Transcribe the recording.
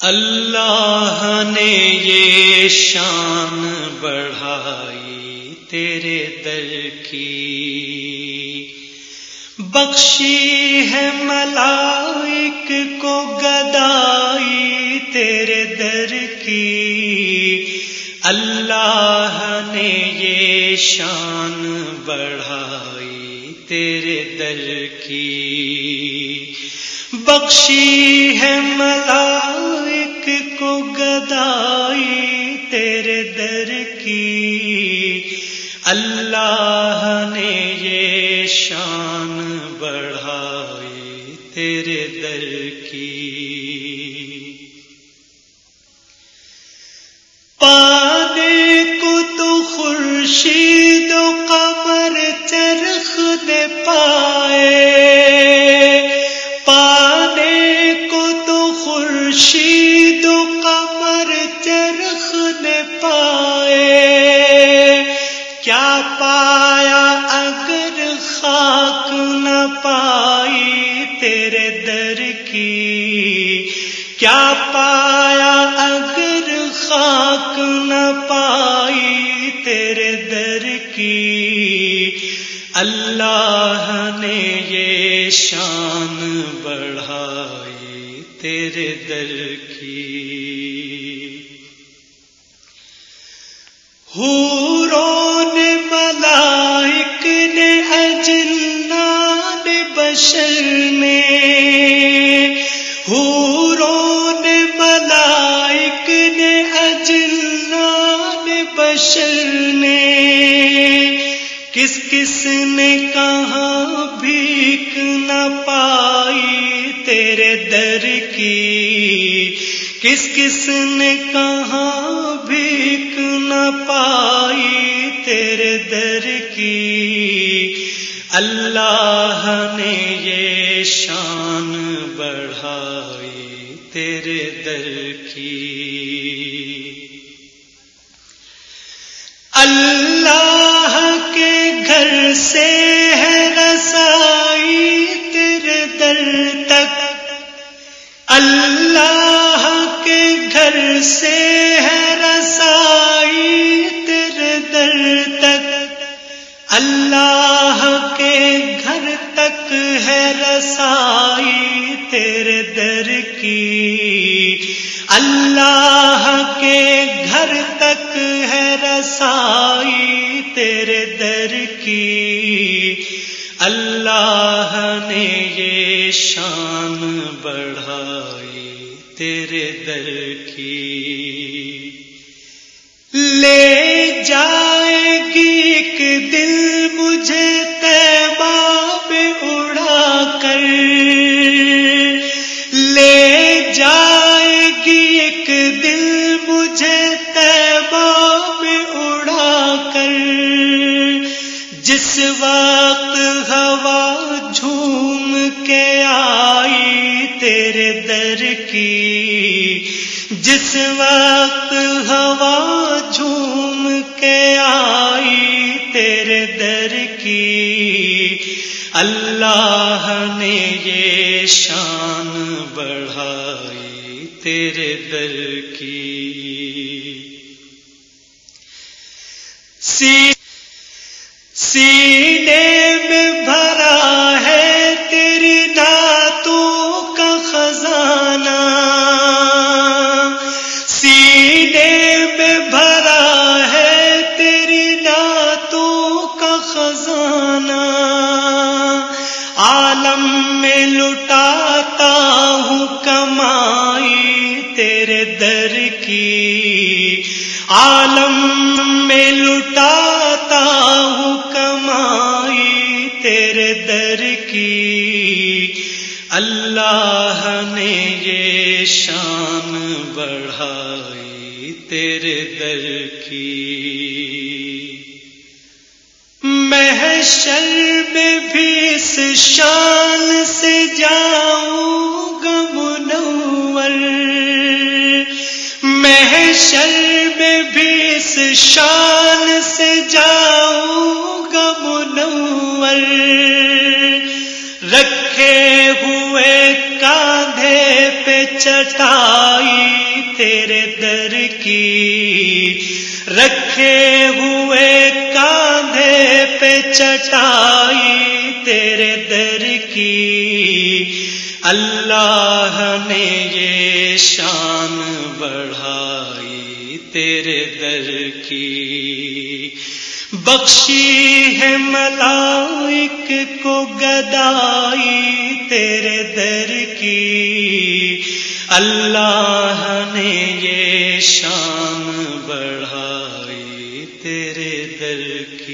اللہ نے یہ شان بڑھائی تیرے در کی۔ بخشی ہے ملائک کو گدائی تیرے در کی۔ اللہ نے یہ شان بڑھائی تیرے در کی۔ بخشی ہے ملائک کو گدائی تیرے در کی۔ اللہ نے یہ شان بڑھائی تیرے در کی۔ پانے کو تو خورشید پائے۔ کیا پایا اگر خاک نہ پائی تیرے در کی؟ کیا پایا اگر خاک نہ پائی تیرے در کی؟ اللہ نے یہ شان بڑھائی تیرے در کی۔ نے ملائک نے اجلان بشر نے کس کس نے کہاں بھیک نہ پائی تیرے در کی؟ کس کس نے کہاں بھیک نہ پائی تیرے در کی۔ اللہ نے یہ شان بڑھائی تیرے در کی۔ اللہ کے گھر سے ہے رسائی تیرے در تک۔ اللہ کے گھر سے تیرے در کی۔ اللہ کے گھر تک ہے رسائی تیرے در کی۔ اللہ نے یہ شان بڑھائی تیرے در کی۔ لے جس وقت ہوا جھوم کے آئی تیرے در کی، جس وقت ہوا جھوم کے آئی تیرے در کی، اللہ نے یہ شان بڑھائی تیرے در کی۔ سی سینے میں بھرا ہے تیری داتوں کا خزانہ۔ سینے میں بھرا ہے تیری داتوں کا خزانہ۔ عالم میں لٹاتا ہوں کمائی تیرے در کی۔ عالم میں لٹاتا ہوں اللہ نے یہ شان بڑھائی تیرے در کی۔ محشر میں بھی اس شان سے جاؤں گا منور۔ محشر میں بھی اس شان سے جاؤں گا منور۔ رکھے پہ چٹائی تیرے در کی، رکھے ہوئے کاندھے پہ چٹائی تیرے در کی۔ اللہ نے یہ شان بڑھائی تیرے در کی۔ بخشی ہے ملائک کو گدائی تیرے در کی۔ اللہ نے یہ شان بڑھائی تیرے در کی